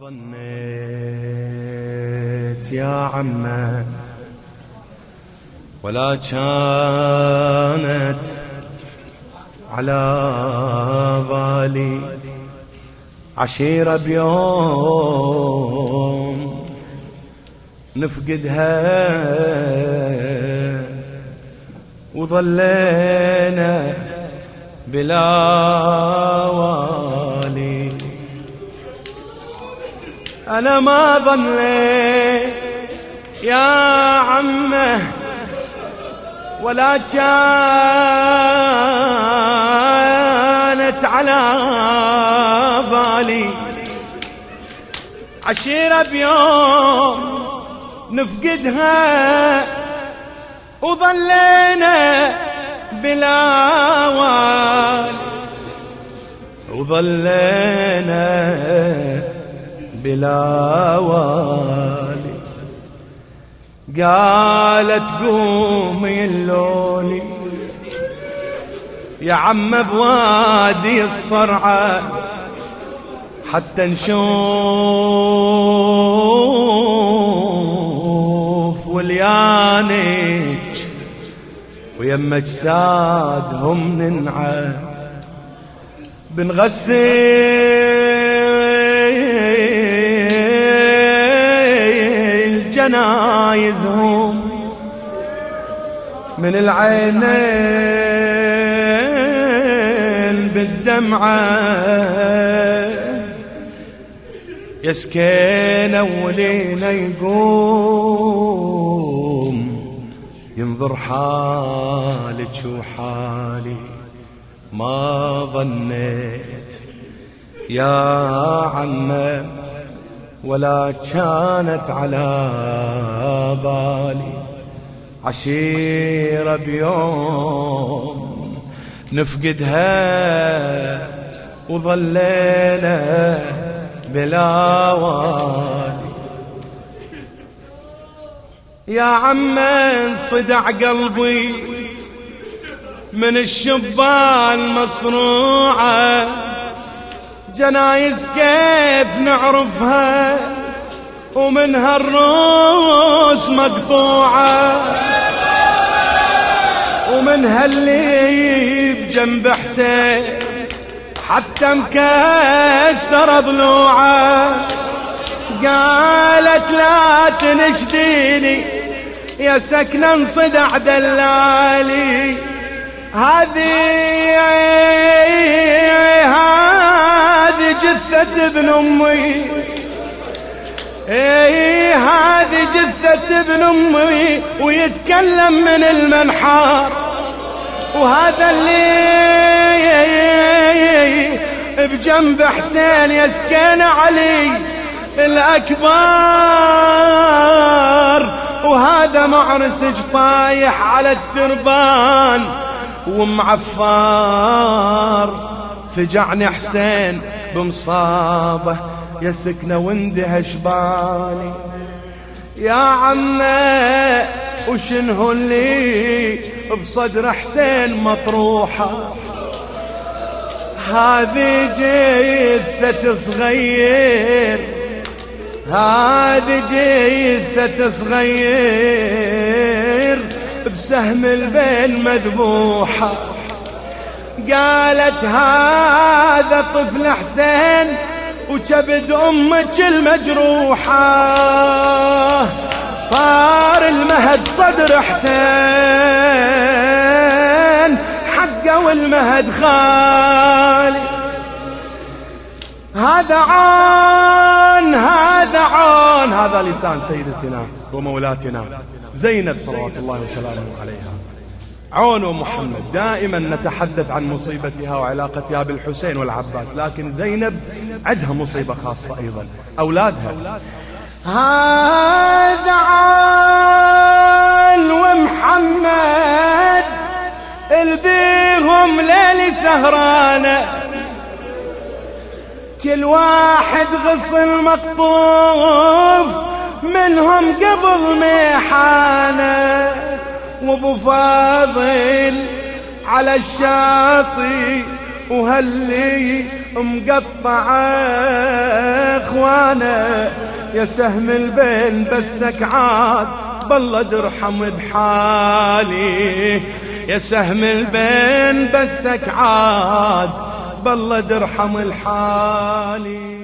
ظنيت يا عمه ولا كانت على بالي عشيرة بيوم نفقدها. وظلينا بلا والي أنا ما ظنيت يا عمه ولا كانت على بالي. عشيرة بيوم نفقدها وظلينا بلا وال وظلينا بلا والي. قالت قومي اللولي يا عم بوادي الصرعة حتى نشوف وليانك. ويما اجسادهم ننعى بنغسل جنايزهم من العينين بالدمعة. يسكن ولينا يقوم. ينظر حالك وحالي ما ظنيت يا عمه ولا كانت على بالي. عشيرة بيوم نفقدها وظلينا بلا والي. يا عم انصدع قلبي من الشبان مصروعة جنايز كيف نعرفها ومن هالروس مقطوعة. ومن هاللي بجنب حسين حتى مكسر ضلوعه. قالت لا تنشديني يا سكنة انصدع دلالي. هذه جثة ابن أمي. إيه هذه جثة ابن أمي ويتكلم من المنحار. وهذا اللي بجنب حسين يسكن علي الأكبر. وهذا معرسج طايح على التربان ومعفار. فجعني حسين بمصابه يا سكنة واندهش بالي يا عمة وشنه اللي بصدر حسين مطروحة؟ هذه جثة صغير هذه جثة صغير بسهم البين مذبوحة. قالت هذا طفل حسين وكبد أمك المجروحة. صار المهد صدر حسين حقه والمهد خالي. هذا عان هذا عان. هذا لسان سيدتنا ومولاتنا زينب صلوات الله وسلامه عليها. عون ومحمد دائما نتحدث عن مصيبتها وعلاقتها بالحسين والعباس لكن زينب عندها مصيبة خاصة أيضا. أولادها. هذا عان ومحمد البيهم ليل سهرانه كل واحد غصن مقطوف منهم قبل ميحانه وابو فاضل على الشاطئ وهلي مقطعة اخوانا يا سهم البين بسك عاد بالله درحم بحالي. يا سهم البين بسك عاد بالله درحم الحالي